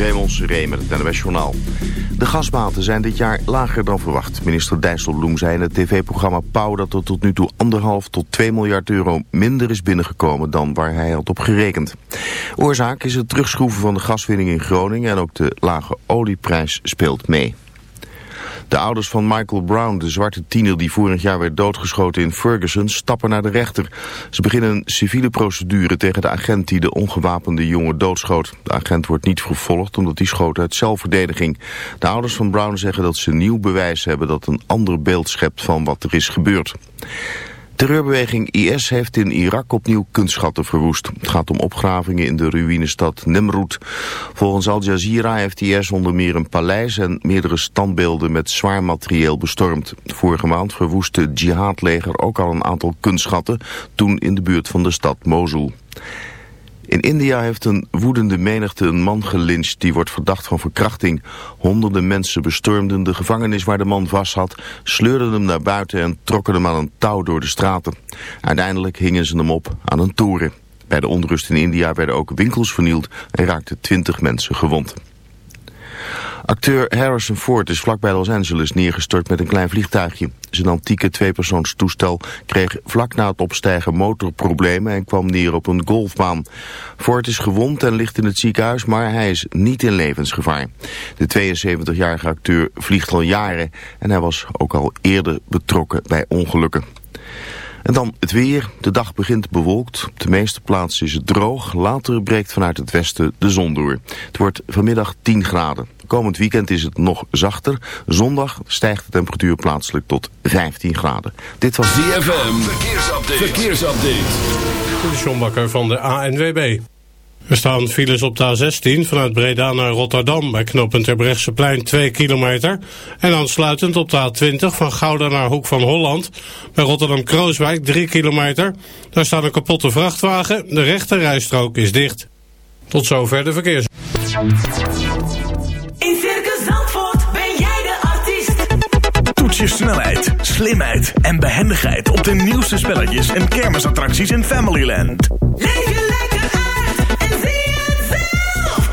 Raymond Seré met het NWS Journaal. De gasbaten zijn dit jaar lager dan verwacht. Minister Dijsselbloem zei in het tv-programma Pauw dat er tot nu toe anderhalf tot 2 miljard euro minder is binnengekomen dan waar hij had op gerekend. Oorzaak is het terugschroeven van de gaswinning in Groningen en ook de lage olieprijs speelt mee. De ouders van Michael Brown, de zwarte tiener die vorig jaar werd doodgeschoten in Ferguson, stappen naar de rechter. Ze beginnen een civiele procedure tegen de agent die de ongewapende jongen doodschoot. De agent wordt niet vervolgd omdat hij schoot uit zelfverdediging. De ouders van Brown zeggen dat ze nieuw bewijs hebben dat een ander beeld schept van wat er is gebeurd. Terreurbeweging IS heeft in Irak opnieuw kunstschatten verwoest. Het gaat om opgravingen in de ruïnestad Nemrut. Volgens Al Jazeera heeft IS onder meer een paleis en meerdere standbeelden met zwaar materieel bestormd. Vorige maand verwoestte het jihadleger ook al een aantal kunstschatten, toen in de buurt van de stad Mosul. In India heeft een woedende menigte een man gelyncht die wordt verdacht van verkrachting. Honderden mensen bestormden de gevangenis waar de man vast had, sleurden hem naar buiten en trokken hem aan een touw door de straten. Uiteindelijk hingen ze hem op aan een toren. Bij de onrust in India werden ook winkels vernield en raakten twintig mensen gewond. Acteur Harrison Ford is vlakbij Los Angeles neergestort met een klein vliegtuigje. Zijn antieke tweepersoonstoestel kreeg vlak na het opstijgen motorproblemen en kwam neer op een golfbaan. Ford is gewond en ligt in het ziekenhuis, maar hij is niet in levensgevaar. De 72-jarige acteur vliegt al jaren en hij was ook al eerder betrokken bij ongelukken. En dan het weer. De dag begint bewolkt. Op de meeste plaatsen is het droog. Later breekt vanuit het westen de zon door. Het wordt vanmiddag 10 graden. Komend weekend is het nog zachter. Zondag stijgt de temperatuur plaatselijk tot 15 graden. Dit was DFM. Verkeersupdate. Verkeersupdate. De John van de ANWB. Er staan files op de A16 vanuit Breda naar Rotterdam bij knooppunt plein 2 kilometer. En aansluitend op de A20 van Gouda naar Hoek van Holland bij Rotterdam-Krooswijk 3 kilometer. Daar staat een kapotte vrachtwagen. De rechte rijstrook is dicht. Tot zover de verkeers. In Circus Zandvoort ben jij de artiest. Toets je snelheid, slimheid en behendigheid op de nieuwste spelletjes en kermisattracties in Familyland. Leef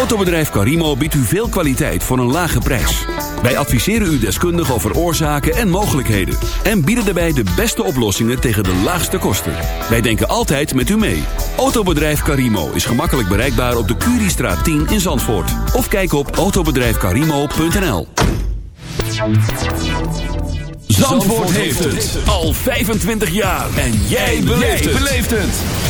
Autobedrijf Carimo biedt u veel kwaliteit voor een lage prijs. Wij adviseren u deskundig over oorzaken en mogelijkheden. En bieden daarbij de beste oplossingen tegen de laagste kosten. Wij denken altijd met u mee. Autobedrijf Carimo is gemakkelijk bereikbaar op de Curiestraat 10 in Zandvoort. Of kijk op autobedrijfcarimo.nl Zandvoort heeft het al 25 jaar. En jij beleeft het.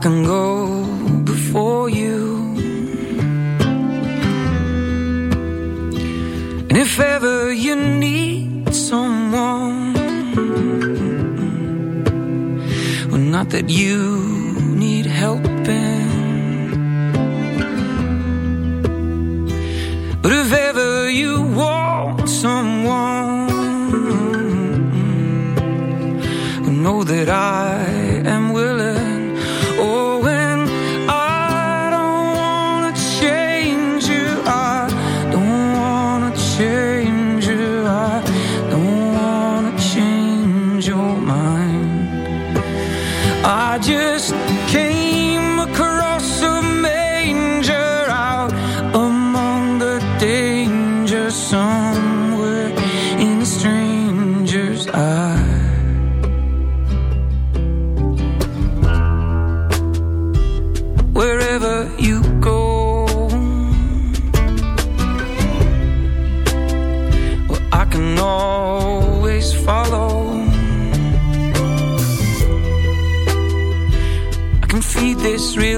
can go before you. And if ever you need someone Well, not that you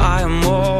I am more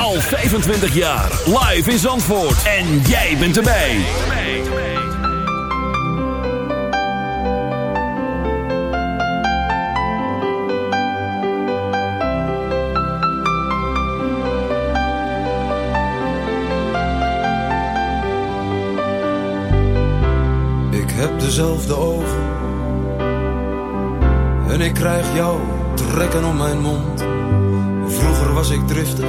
Al 25 jaar. Live in Zandvoort. En jij bent erbij. Ik heb dezelfde ogen. En ik krijg jou trekken om mijn mond. Vroeger was ik driftig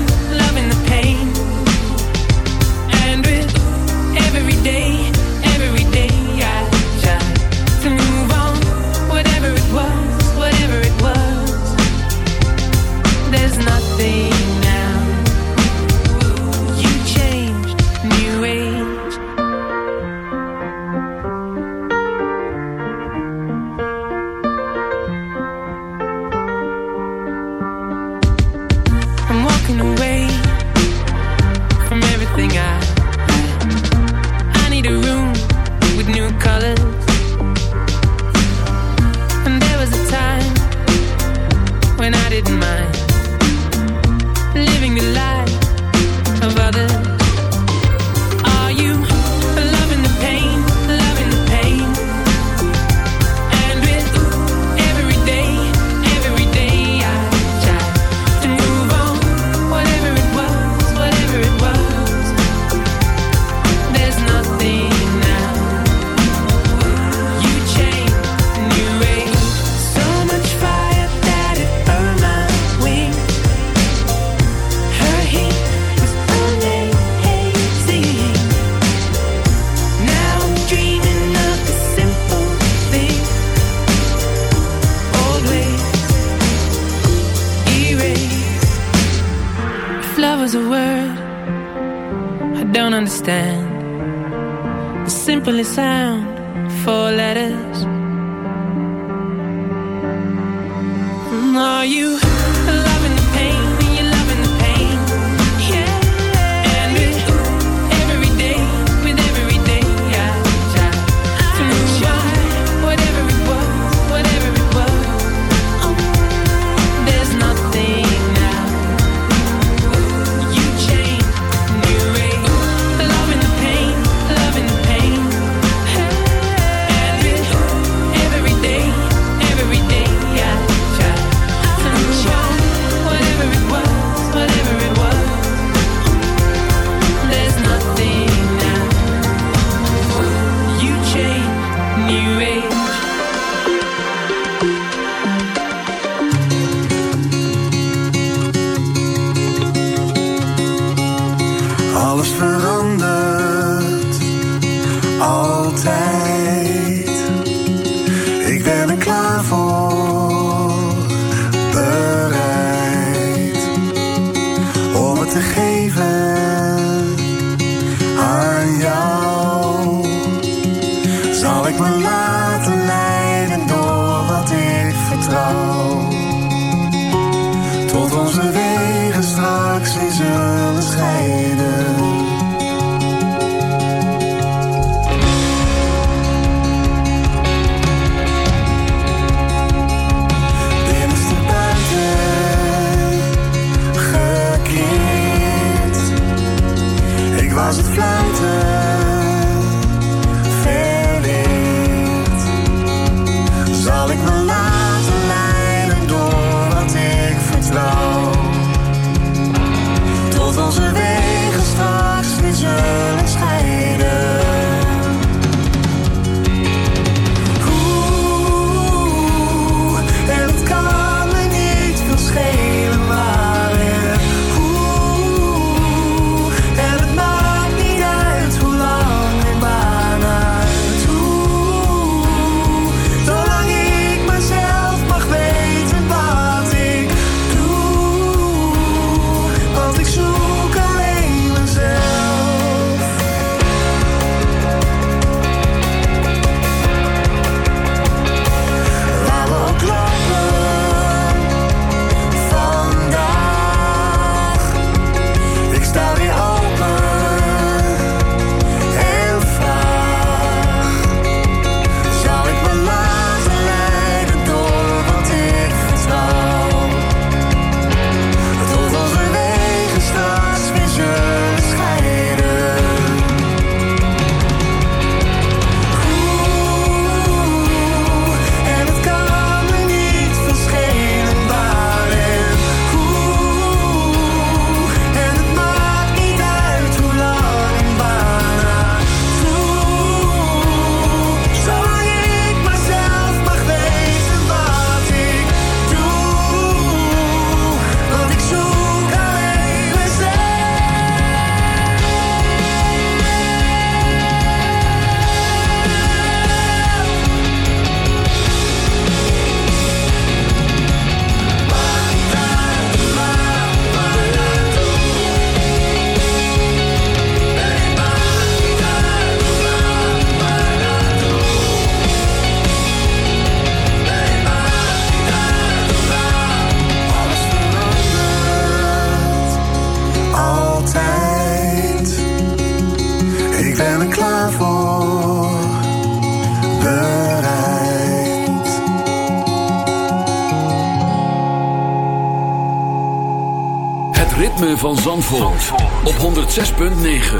Op 106.9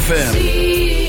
FM.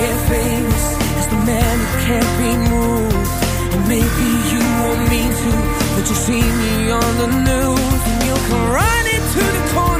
get famous as the man who can't be moved. And maybe you won't mean to, but you see me on the news and you'll come running to the corner.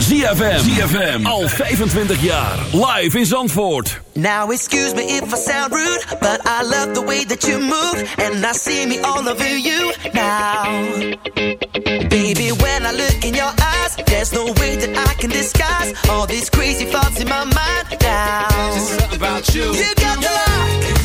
ZFM. ZFM. Al 25 jaar. Live in Zandvoort. Now excuse me if I sound rude, but I love the way that you move, and I see me all over you now. Baby, when I look in your eyes, there's no way that I can disguise all these crazy thoughts in my mind now. Just something about you. You got the lock,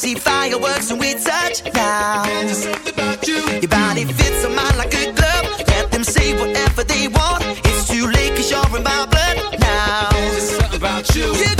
see fireworks when we touch now. Your body fits on mine like a glove. Let them say whatever they want. It's too late cause you're in my blood now. There's something about you. You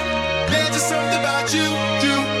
Something about you. You.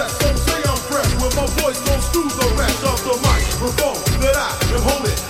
Possess, so say I'm fresh. When my voice goes through the rest of the microphone that I am holding.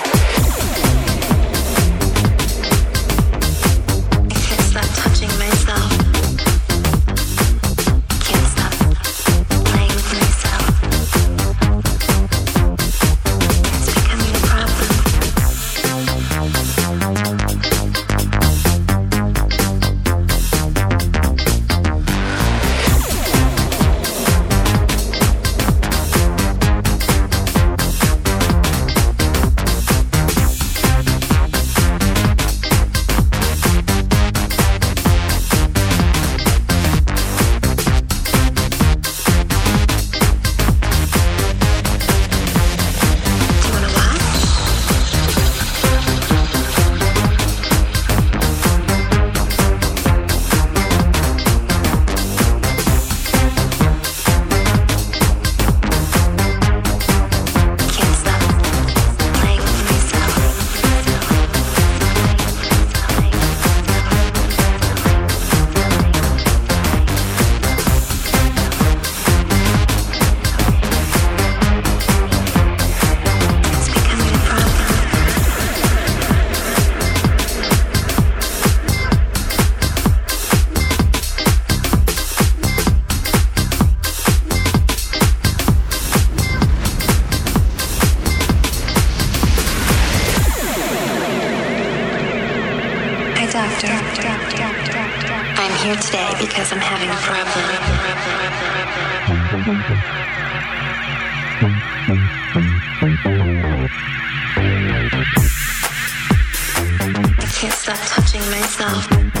can't stop touching myself.